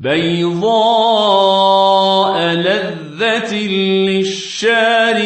بيضاء لذة للشاربين.